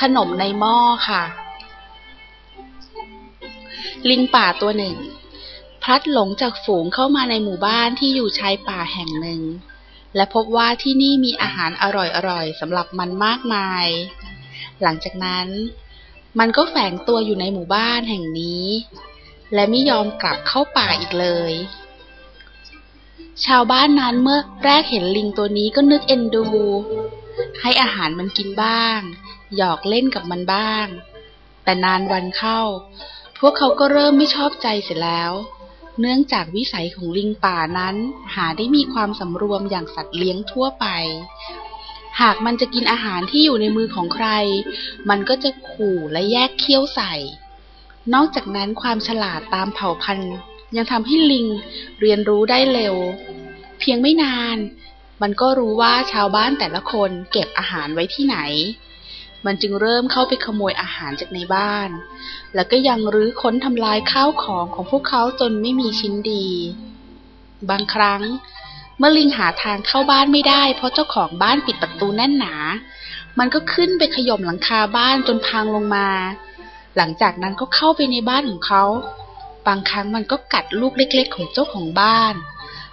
ขนมในหม้อค่ะ ลิงป่าตัวหนึ่ง พลัดหลงจากฝูงเข้ามาในหมู่บ้านที่อยู่ชายป่าแห่งหนึ่ง และพบว่าที่นี่มีอาหารอร่อยๆสำหรับมันมากมาย หลังจากนั้น มันก็แฝงตัวอยู่ในหมู่บ้านแห่งนี้ และไม่ยอมกลับเข้าป่าอีกเลยชาวบ้านนั้นเมื่อแรกเห็นลิงตัวนี้ก็นึกเอ็นดู ให้อาหารมันกินบ้าง หยอกเล่นกับมันบ้าง แต่นานวันเข้า พวกเขาก็เริ่มไม่ชอบใจเสร็จแล้ว เนื่องจากวิสัยของลิงป่านั้น หาได้มีความสำรวมอย่างสัตว์เลี้ยงทั่วไป หากมันจะกินอาหารที่อยู่ในมือของใคร มันก็จะขู่และแยกเคี้ยวใส่ นอกจากนั้นความฉลาดตามเผ่าพันธุ์ ยังทำให้ลิงเรียนรู้ได้เร็ว เพียงไม่นานมันก็รู้ว่าชาวบ้านแต่ละคนเก็บอาหารไว้ที่ไหน มันจึงเริ่มเข้าไปขโมยอาหารจากในบ้าน แล้วก็ยังรื้อค้นทำลายข้าวของของพวกเขาจนไม่มีชิ้นดี บางครั้ง เมื่อลิงหาทางเข้าบ้านไม่ได้ เพราะเจ้าของบ้านปิดประตูแน่นหนา มันก็ขึ้นไปขย่มหลังคาบ้านจนพังลงมา หลังจากนั้นก็เข้าไปในบ้านของเขา บางครั้งมันก็กัดลูกเล็ก ๆ ของเจ้าของบ้าน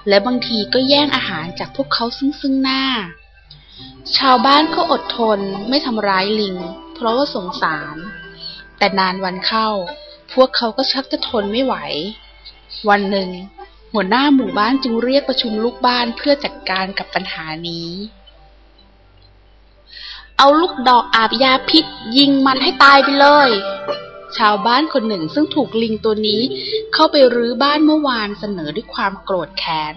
และบางทีก็แย่งอาหารจากพวกเขาซึ่งซึ่งหน้า ชาวบ้านก็อดทนไม่ทำร้ายลิง เพราะว่าสงสาร แต่นานวันเข้า พวกเขาก็ชักจะทนไม่ไหว วันหนึ่ง หัวหน้าหมู่บ้านจึงเรียกประชุมลูกบ้านเพื่อจัดการกับปัญหานี้ เอาลูกดอกอาบยาพิษ ยิงมันให้ตายไปเลย ชาวบ้านคนหนึ่งซึ่งถูกลิงตัวนี้ เข้าไปรื้อบ้านเมื่อวานเสนอด้วยความโกรธแค้น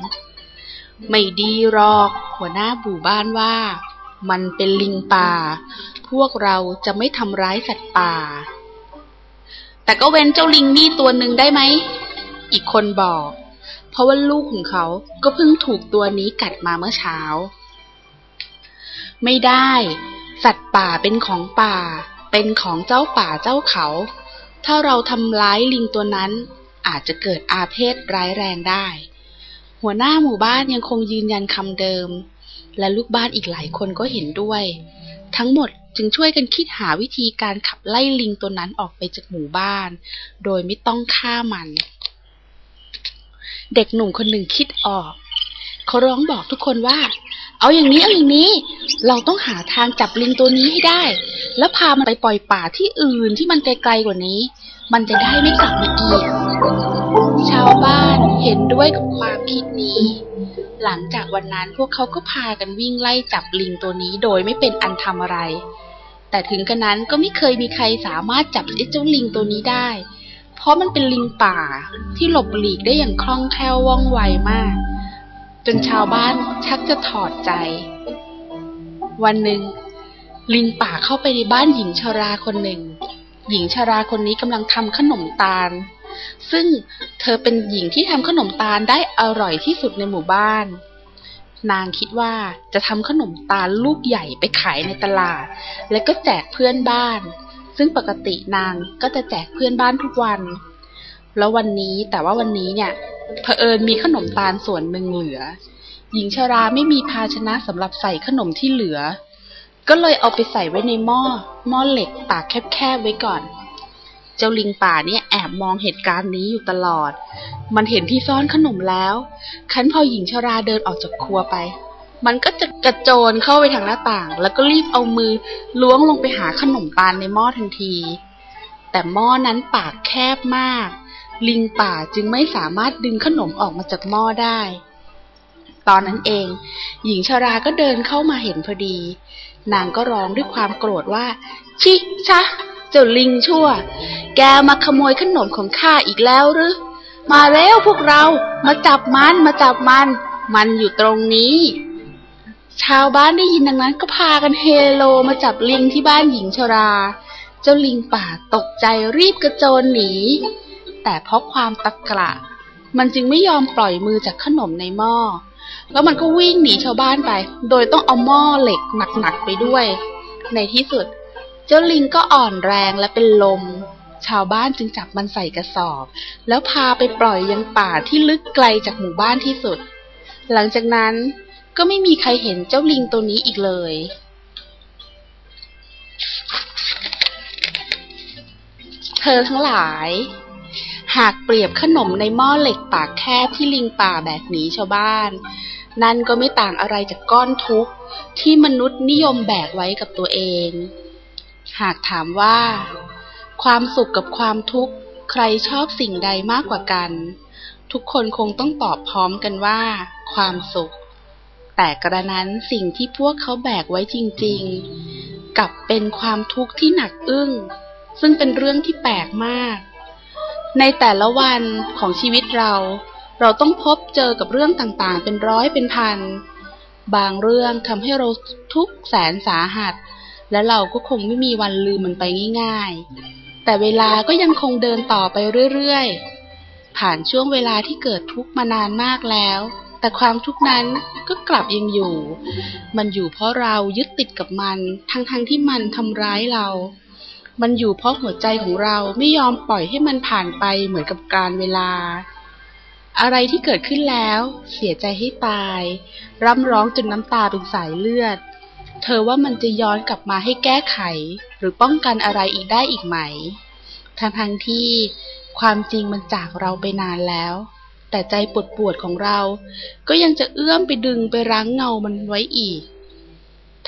ไม่ดีหรอก หัวหน้าหมู่บ้านว่า มันเป็นลิงป่า พวกเราจะไม่ทำร้ายสัตว์ป่า แต่ก็เว้นเจ้าลิงนี่ตัวหนึ่งได้ไหม อีกคนบอก เพราะว่าลูกของเขาก็เพิ่งถูกตัวนี้กัดมาเมื่อเช้า ไม่ได้ สัตว์ป่าเป็นของป่า เป็นของเจ้าป่าเจ้าเขา ถ้าเราทำร้ายลิงตัวนั้นอาจจะเกิดอาเพศร้ายแรงได้ หัวหน้าหมู่บ้านยังคงยืนยันคำเดิม และลูกบ้านอีกหลายคนก็เห็นด้วย ทั้งหมดจึงช่วยกันคิดหาวิธีการขับไล่ลิงตัวนั้นออกไปจากหมู่บ้าน โดยไม่ต้องฆ่ามัน เด็กหนุ่มคนหนึ่งคิดออกเขาร้องบอกทุกคนว่า เอาอย่างนี้เอาอย่างนี้ เราต้องหาทางจับลิงตัวนี้ให้ได้ แล้วพามันไปปล่อยป่าที่อื่นที่มันไกลๆกว่านี้ มันจะได้ไม่กลับมาอีก ชาวบ้าน เห็นด้วยกับความคิดนี้ หลังจากวันนั้นพวกเขาก็พากันวิ่งไล่จับลิงตัวนี้โดยไม่เป็นอันทำอะไร แต่ถึงกระนั้นก็ไม่เคยมีใครสามารถจับไอ้เจ้าลิงตัวนี้ได้ เพราะมันเป็นลิงป่าที่หลบหลีกได้อย่างคล่องแคล่วว่องไวมาก จนชาวบ้านชักจะถอดใจ วันหนึ่ง ลิงป่าเข้าไปในบ้านหญิงชราคนหนึ่ง หญิงชราคนนี้กำลังทำขนมตาล ซึ่งเธอเป็นหญิงที่ทำขนมตาลได้อร่อยที่สุดในหมู่บ้าน นางคิดว่าจะทำขนมตาลลูกใหญ่ไปขายในตลาด และก็แจกเพื่อนบ้าน ซึ่งปกตินางก็จะแจกเพื่อนบ้านทุกวัน แล้ววันนี้แต่ว่าวันนี้เนี่ยเผอิญมีขนมตาลส่วนหนึ่งเหลือ หญิงชาราไม่มีภาชนะสำหรับใส่ขนมที่เหลือ ก็เลยเอาไปใส่ไว้ในหม้อหม้อเหล็กปากแคบๆไว้ก่อน เจ้าลิงป่าเนี่ยแอบมองเหตุการณ์นี้อยู่ตลอด มันเห็นที่ซ่อนขนมแล้ว คันพอหญิงชาราเดินออกจากครัวไป มันก็จะกระโจนเข้าไปทางหน้าต่าง แล้วก็รีบเอามือล้วงลงไปหาขนมตาลในหม้อทันที แต่หม้อนั้นปากแคบมาก ลิงป่าจึงไม่สามารถดึงขนมออกมาจากหม้อได้ตอนนั้นเอง หญิงชาราก็เดินเข้ามาเห็นพอดี นางก็ร้องด้วยความโกรธว่า ชิชะ เจ้าลิงชั่ว แกมาขโมยขนมของข้าอีกแล้วหรือ มาแล้วพวกเรา มาจับมัน มาจับมัน มันอยู่ตรงนี้ ชาวบ้านได้ยินดังนั้นก็พากันเฮโลมาจับลิงที่บ้านหญิงชรา เจ้าลิงป่าตกใจรีบกระโจนหนี แต่เพราะความตะกระมันจึงไม่ยอมปล่อยมือจากขนมในหม้อ แล้วมันก็วิ่งหนีชาวบ้านไป โดยต้องเอาหม้อเหล็กหนักๆไปด้วย ในที่สุด เจ้าลิงก็อ่อนแรงและเป็นลม ชาวบ้านจึงจับมันใส่กระสอบ แล้วพาไปปล่อยยังป่าที่ลึกไกลจากหมู่บ้านที่สุด หลังจากนั้นก็ไม่มีใครเห็นเจ้าลิงตัวนี้อีกเลย เธอทั้งหลาย หากเปรียบขนมในหม้อเหล็กปากแคบที่ลิงป่าแบกหนีชาวบ้าน นั่นก็ไม่ต่างอะไรจากก้อนทุกข์ที่มนุษย์นิยมแบกไว้กับตัวเอง หากถามว่า ความสุขกับความทุกข์ ใครชอบสิ่งใดมากกว่ากัน ทุกคนคงต้องตอบพร้อมกันว่า ความสุข แต่กระนั้นสิ่งที่พวกเขาแบกไว้จริง ๆ กลับเป็นความทุกข์ที่หนักอึ้ง ซึ่งเป็นเรื่องที่แปลกมาก ในแต่ละวันของชีวิตเรา เราต้องพบเจอกับเรื่องต่างๆ เป็นร้อยเป็นพัน บางเรื่องทำให้เราทุกข์แสนสาหัส และเราก็คงไม่มีวันลืมมันไปง่ายๆ แต่เวลาก็ยังคงเดินต่อไปเรื่อยๆ ผ่านช่วงเวลาที่เกิดทุกข์มานานมากแล้ว แต่ความทุกข์นั้นก็กลับยังอยู่ มันอยู่เพราะเรายึดติดกับมัน ทั้งๆทที่มันทำร้ายเรา มันอยู่เพราะหัวใจของเราไม่ยอมปล่อยให้มันผ่านไปเหมือนกับการเวลาอะไรที่เกิดขึ้นแล้ว เสียใจให้ตาย ร่ำร้องจนน้ำตาเป็นสายเลือด เธอว่ามันจะย้อนกลับมาให้แก้ไข หรือป้องกันอะไรอีกได้อีกไหม ทั้งทั้งที่ความจริงมันจากเราไปนานแล้ว แต่ใจปวดปวดของเรา ก็ยังจะเอื้อมไปดึงไปรั้งเงามันไว้อีก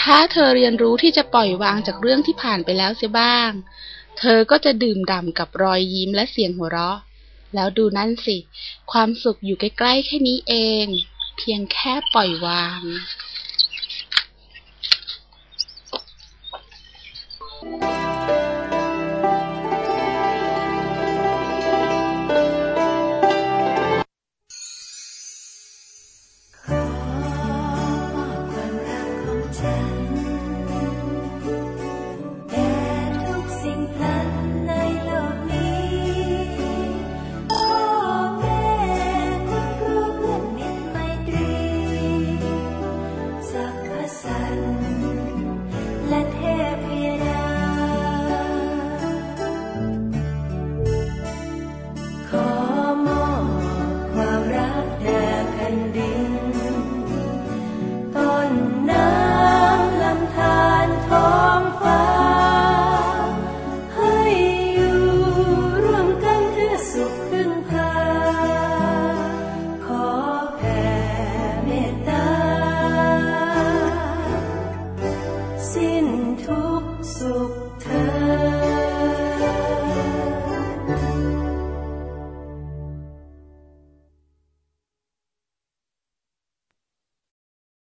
ถ้าเธอเรียนรู้ที่จะปล่อยวางจากเรื่องที่ผ่านไปแล้วเสียบ้าง เธอก็จะดื่มด่ำกับรอยยิ้มและเสียงหัวเราะ แล้วดูนั่นสิ ความสุขอยู่ใกล้ๆแค่นี้เอง เพียงแค่ปล่อยวาง